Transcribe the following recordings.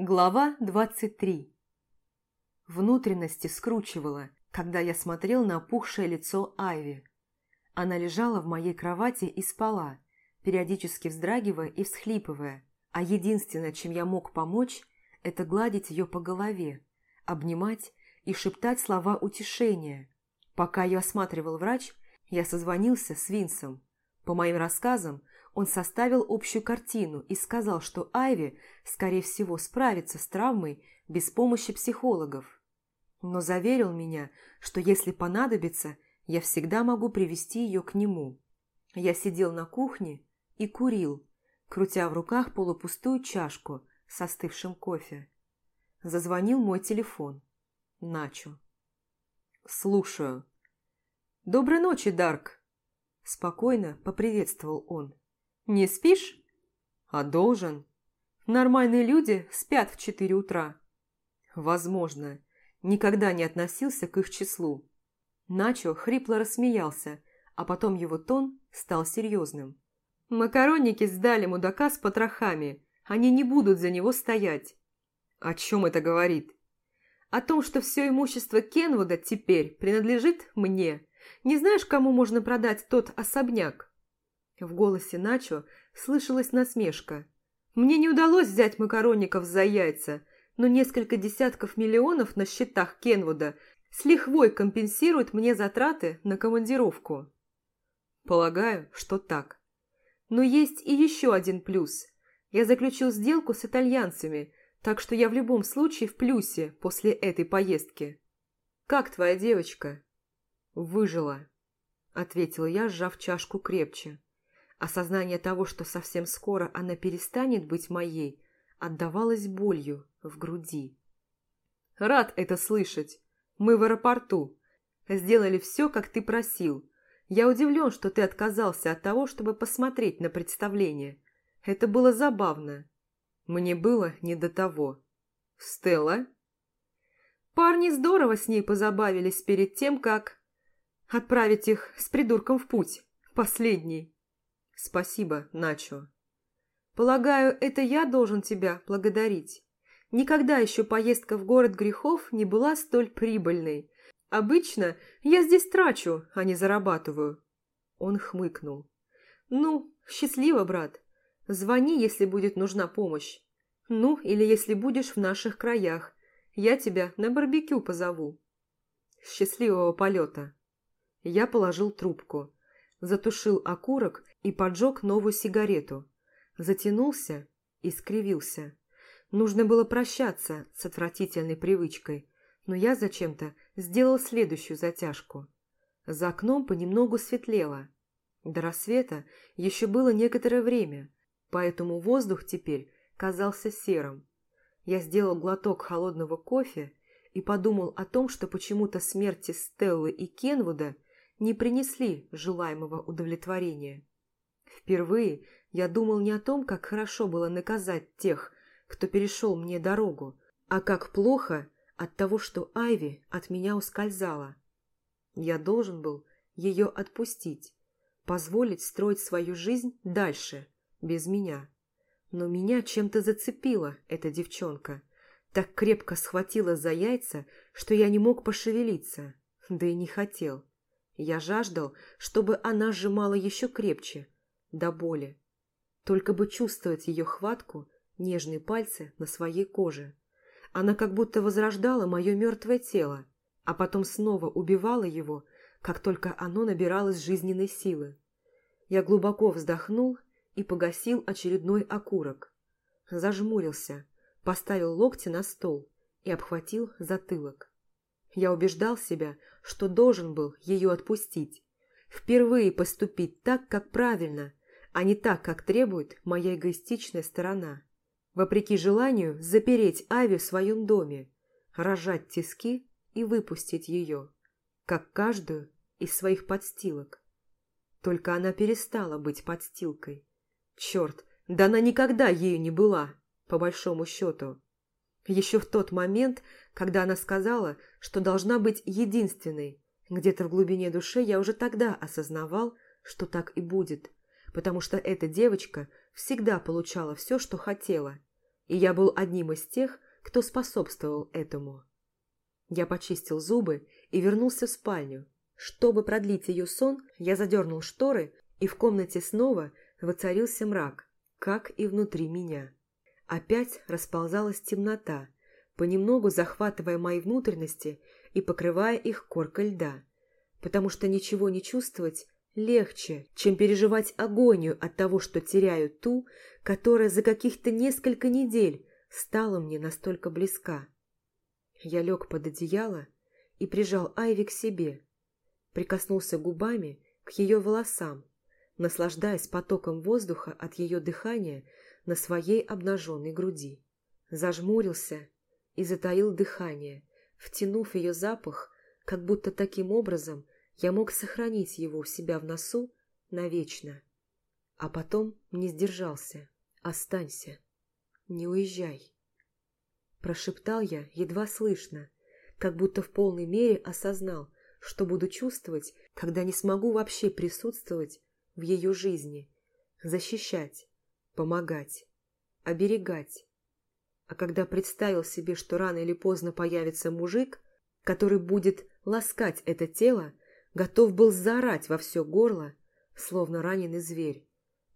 Глава 23 Внутренности скручивало, когда я смотрел на опухшее лицо Айви. Она лежала в моей кровати и спала, периодически вздрагивая и всхлипывая, а единственное, чем я мог помочь, это гладить ее по голове, обнимать и шептать слова утешения. Пока ее осматривал врач, я созвонился с Винсом. По моим рассказам, он составил общую картину и сказал, что Айви, скорее всего, справится с травмой без помощи психологов. Но заверил меня, что если понадобится, я всегда могу привести ее к нему. Я сидел на кухне и курил, крутя в руках полупустую чашку с остывшим кофе. Зазвонил мой телефон. Начо. «Слушаю». «Доброй ночи, Дарк!» Спокойно поприветствовал он. Не спишь? А должен. Нормальные люди спят в четыре утра. Возможно. Никогда не относился к их числу. Начо хрипло рассмеялся, а потом его тон стал серьезным. Макаронники сдали мудака с потрохами. Они не будут за него стоять. О чем это говорит? О том, что все имущество Кенвуда теперь принадлежит мне. Не знаешь, кому можно продать тот особняк? В голосе Начо слышалась насмешка. «Мне не удалось взять макаронников за яйца, но несколько десятков миллионов на счетах Кенвуда с лихвой компенсируют мне затраты на командировку». «Полагаю, что так. Но есть и еще один плюс. Я заключил сделку с итальянцами, так что я в любом случае в плюсе после этой поездки. Как твоя девочка?» «Выжила», — ответила я, сжав чашку крепче. Осознание того, что совсем скоро она перестанет быть моей, отдавалось болью в груди. «Рад это слышать. Мы в аэропорту. Сделали все, как ты просил. Я удивлен, что ты отказался от того, чтобы посмотреть на представление. Это было забавно. Мне было не до того. Стелла?» Парни здорово с ней позабавились перед тем, как... Отправить их с придурком в путь. Последний. Спасибо, Начо. Полагаю, это я должен тебя благодарить. Никогда еще поездка в город грехов не была столь прибыльной. Обычно я здесь трачу, а не зарабатываю. Он хмыкнул. Ну, счастливо, брат. Звони, если будет нужна помощь. Ну, или если будешь в наших краях. Я тебя на барбекю позову. Счастливого полета. Я положил трубку затушил окурок и поджег новую сигарету. Затянулся и скривился. Нужно было прощаться с отвратительной привычкой, но я зачем-то сделал следующую затяжку. За окном понемногу светлело. До рассвета еще было некоторое время, поэтому воздух теперь казался серым. Я сделал глоток холодного кофе и подумал о том, что почему-то смерти Стеллы и Кенвуда – не принесли желаемого удовлетворения. Впервые я думал не о том, как хорошо было наказать тех, кто перешел мне дорогу, а как плохо от того, что Айви от меня ускользала. Я должен был ее отпустить, позволить строить свою жизнь дальше, без меня. Но меня чем-то зацепила эта девчонка. Так крепко схватила за яйца, что я не мог пошевелиться, да и не хотел. Я жаждал, чтобы она сжимала еще крепче, до боли. Только бы чувствовать ее хватку, нежные пальцы на своей коже. Она как будто возрождала мое мертвое тело, а потом снова убивала его, как только оно набиралось жизненной силы. Я глубоко вздохнул и погасил очередной окурок. Зажмурился, поставил локти на стол и обхватил затылок. Я убеждал себя, что должен был ее отпустить. Впервые поступить так, как правильно, а не так, как требует моя эгоистичная сторона. Вопреки желанию запереть Ави в своем доме, рожать тиски и выпустить ее, как каждую из своих подстилок. Только она перестала быть подстилкой. Черт, да она никогда ею не была, по большому счету. Еще в тот момент, когда она сказала, что должна быть единственной, где-то в глубине души я уже тогда осознавал, что так и будет, потому что эта девочка всегда получала все, что хотела. И я был одним из тех, кто способствовал этому. Я почистил зубы и вернулся в спальню. Чтобы продлить ее сон, я задернул шторы, и в комнате снова воцарился мрак, как и внутри меня. Опять расползалась темнота, понемногу захватывая мои внутренности и покрывая их коркой льда, потому что ничего не чувствовать легче, чем переживать агонию от того, что теряю ту, которая за каких-то несколько недель стала мне настолько близка. Я лег под одеяло и прижал Айви к себе, прикоснулся губами к ее волосам, наслаждаясь потоком воздуха от ее дыхания на своей обнаженной груди. Зажмурился и затаил дыхание, втянув ее запах, как будто таким образом я мог сохранить его у себя в носу навечно. А потом не сдержался. «Останься. Не уезжай». Прошептал я, едва слышно, как будто в полной мере осознал, что буду чувствовать, когда не смогу вообще присутствовать в ее жизни, защищать, помогать, оберегать. А когда представил себе, что рано или поздно появится мужик, который будет ласкать это тело, готов был заорать во все горло, словно раненый зверь.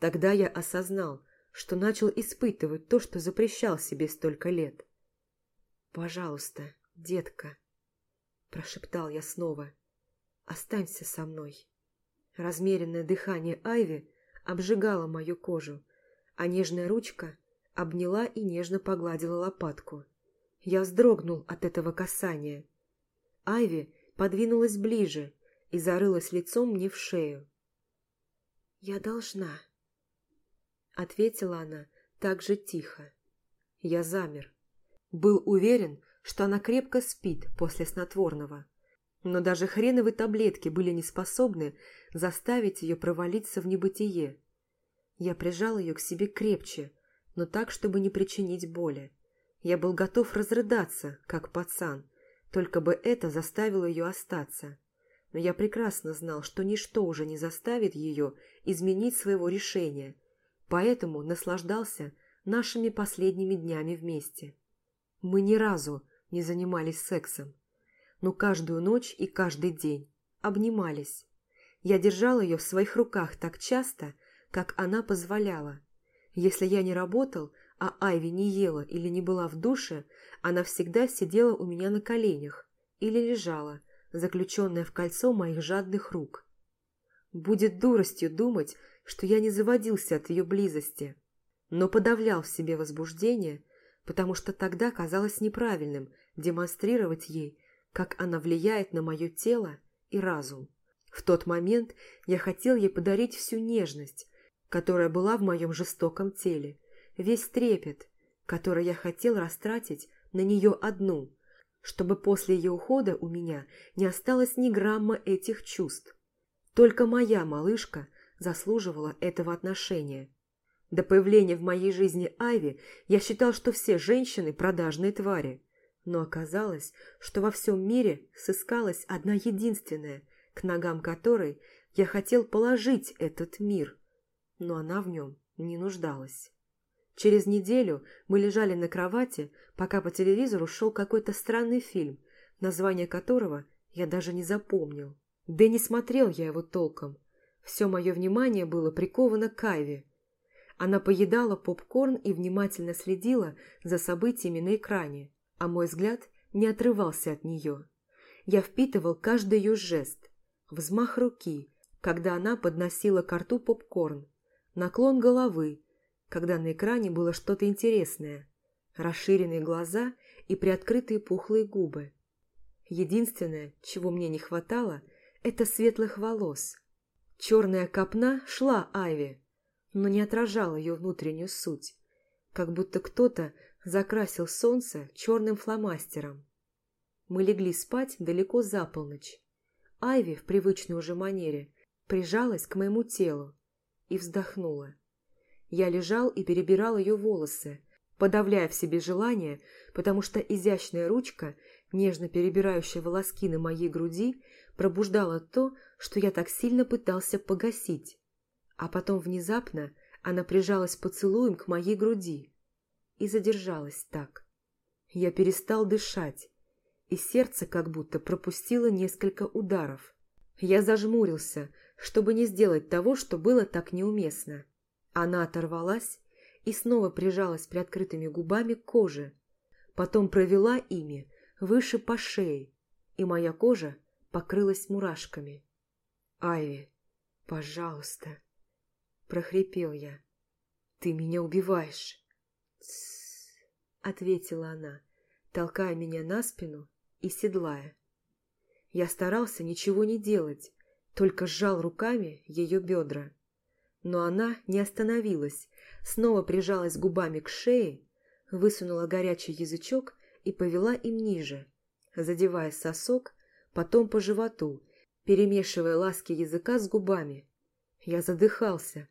Тогда я осознал, что начал испытывать то, что запрещал себе столько лет. «Пожалуйста, детка», – прошептал я снова, – «останься со мной». Размеренное дыхание Айви обжигало мою кожу, а нежная ручка обняла и нежно погладила лопатку. Я вздрогнул от этого касания. Айви подвинулась ближе и зарылась лицом мне в шею. «Я должна», — ответила она так же тихо. Я замер. Был уверен, что она крепко спит после снотворного. Но даже хреновые таблетки были не способны заставить ее провалиться в небытие. Я прижал ее к себе крепче, но так, чтобы не причинить боли. Я был готов разрыдаться, как пацан, только бы это заставило ее остаться. Но я прекрасно знал, что ничто уже не заставит ее изменить своего решения, поэтому наслаждался нашими последними днями вместе. Мы ни разу не занимались сексом, но каждую ночь и каждый день обнимались. Я держал ее в своих руках так часто, как она позволяла. Если я не работал, а Айви не ела или не была в душе, она всегда сидела у меня на коленях или лежала, заключенная в кольцо моих жадных рук. Будет дуростью думать, что я не заводился от ее близости, но подавлял в себе возбуждение потому что тогда казалось неправильным демонстрировать ей, как она влияет на мое тело и разум. В тот момент я хотел ей подарить всю нежность, которая была в моем жестоком теле, весь трепет, который я хотел растратить на нее одну, чтобы после ее ухода у меня не осталось ни грамма этих чувств. Только моя малышка заслуживала этого отношения. До появления в моей жизни Айви я считал, что все женщины – продажные твари. Но оказалось, что во всем мире сыскалась одна единственная, к ногам которой я хотел положить этот мир. Но она в нем не нуждалась. Через неделю мы лежали на кровати, пока по телевизору шел какой-то странный фильм, название которого я даже не запомнил. Да и не смотрел я его толком. Все мое внимание было приковано к Айве – она поедала попкорн и внимательно следила за событиями на экране, а мой взгляд не отрывался от нее. Я впитывал каждый ее жест, взмах руки, когда она подносила к рту попкорн, наклон головы, когда на экране было что-то интересное, расширенные глаза и приоткрытые пухлые губы. Единственное, чего мне не хватало, это светлых волос. Черная копна шла Айве, но не отражал ее внутреннюю суть, как будто кто-то закрасил солнце черным фломастером. Мы легли спать далеко за полночь. Айви в привычной уже манере прижалась к моему телу и вздохнула. Я лежал и перебирал ее волосы, подавляя в себе желание, потому что изящная ручка, нежно перебирающая волоски на моей груди, пробуждала то, что я так сильно пытался погасить. А потом внезапно она прижалась поцелуем к моей груди. и задержалась так. Я перестал дышать, и сердце как будто пропустило несколько ударов. Я зажмурился, чтобы не сделать того, что было так неуместно. Она оторвалась и снова прижалась приоткрытыми губами к коже. Потом провела ими выше по шее, и моя кожа покрылась мурашками. «Айви, пожалуйста!» – прохрипел я. «Ты меня убиваешь!» «Тссс!» – ответила она, толкая меня на спину и седлая. Я старался ничего не делать, только сжал руками ее бедра. Но она не остановилась, снова прижалась губами к шее, высунула горячий язычок и повела им ниже, задевая сосок, потом по животу, перемешивая ласки языка с губами. Я задыхался.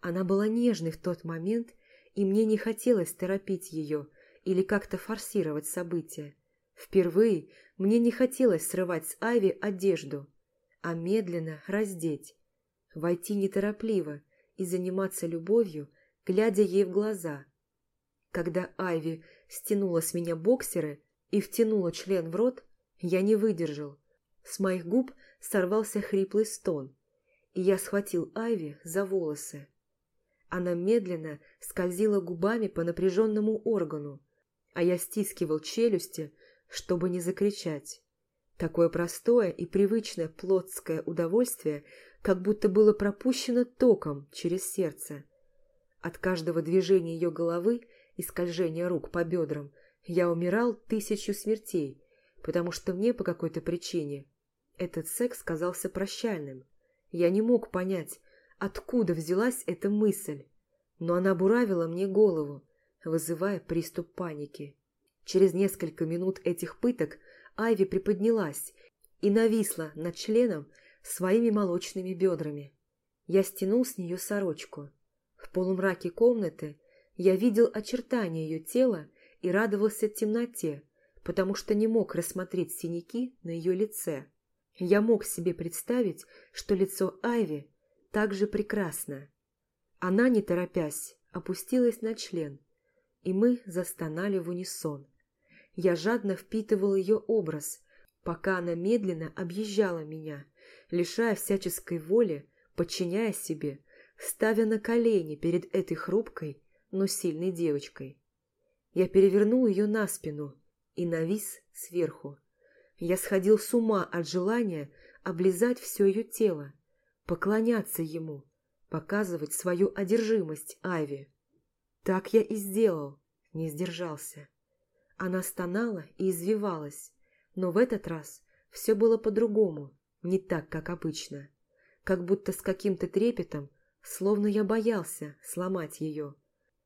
Она была нежной в тот момент, и мне не хотелось торопить ее или как-то форсировать события. Впервые мне не хотелось срывать с Айви одежду, а медленно раздеть, войти неторопливо и заниматься любовью, глядя ей в глаза. Когда Айви стянула с меня боксеры и втянула член в рот, я не выдержал. С моих губ сорвался хриплый стон, и я схватил Айви за волосы. Она медленно скользила губами по напряженному органу, а я стискивал челюсти, чтобы не закричать. Такое простое и привычное плотское удовольствие как будто было пропущено током через сердце. От каждого движения ее головы и скольжения рук по бедрам я умирал тысячу смертей, потому что мне по какой-то причине этот секс казался прощальным. Я не мог понять, откуда взялась эта мысль, но она буравила мне голову, вызывая приступ паники. Через несколько минут этих пыток Айви приподнялась и нависла над членом своими молочными бедрами. Я стянул с нее сорочку. В полумраке комнаты я видел очертания ее тела и радовался темноте, потому что не мог рассмотреть синяки на ее лице. Я мог себе представить, что лицо Айви также прекрасно. Она, не торопясь, опустилась на член, и мы застонали в унисон. Я жадно впитывал ее образ, пока она медленно объезжала меня, лишая всяческой воли, подчиняя себе, ставя на колени перед этой хрупкой, но сильной девочкой. Я перевернул ее на спину и навис сверху. Я сходил с ума от желания облизать все ее тело, поклоняться ему, показывать свою одержимость Айве. Так я и сделал, не сдержался. Она стонала и извивалась, но в этот раз все было по-другому, не так, как обычно. Как будто с каким-то трепетом, словно я боялся сломать ее.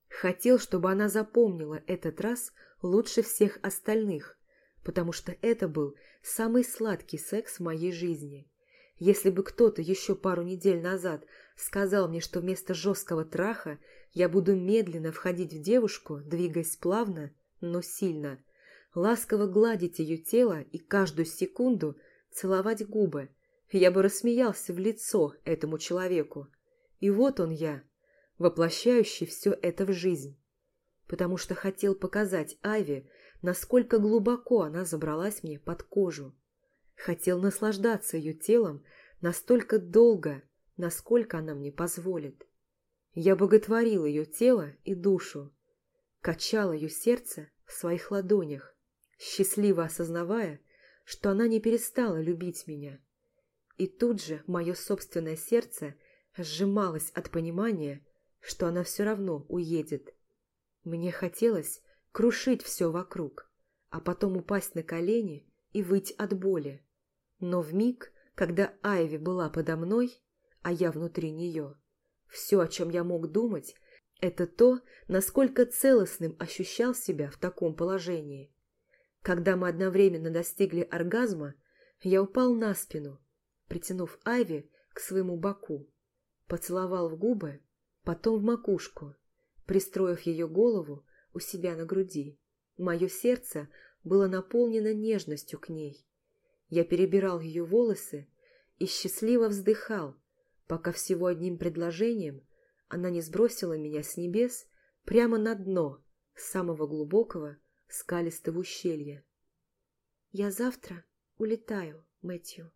Хотел, чтобы она запомнила этот раз лучше всех остальных, потому что это был самый сладкий секс в моей жизни. Если бы кто-то еще пару недель назад сказал мне, что вместо жесткого траха я буду медленно входить в девушку, двигаясь плавно, но сильно. Ласково гладить ее тело и каждую секунду целовать губы. Я бы рассмеялся в лицо этому человеку. И вот он я, воплощающий все это в жизнь. Потому что хотел показать Айве, насколько глубоко она забралась мне под кожу. Хотел наслаждаться ее телом настолько долго, насколько она мне позволит. Я боготворил ее тело и душу, качал ее сердце в своих ладонях, счастливо осознавая, что она не перестала любить меня. И тут же мое собственное сердце сжималось от понимания, что она все равно уедет. Мне хотелось крушить все вокруг, а потом упасть на колени и выть от боли. Но в миг, когда Айви была подо мной, а я внутри нее, все, о чем я мог думать, это то, насколько целостным ощущал себя в таком положении. Когда мы одновременно достигли оргазма, я упал на спину, притянув Айви к своему боку, поцеловал в губы, потом в макушку, пристроив ее голову у себя на груди. Мое сердце было наполнено нежностью к ней. Я перебирал ее волосы и счастливо вздыхал, пока всего одним предложением – она не сбросила меня с небес прямо на дно самого глубокого скалистого ущелья. «Я завтра улетаю, Мэтью».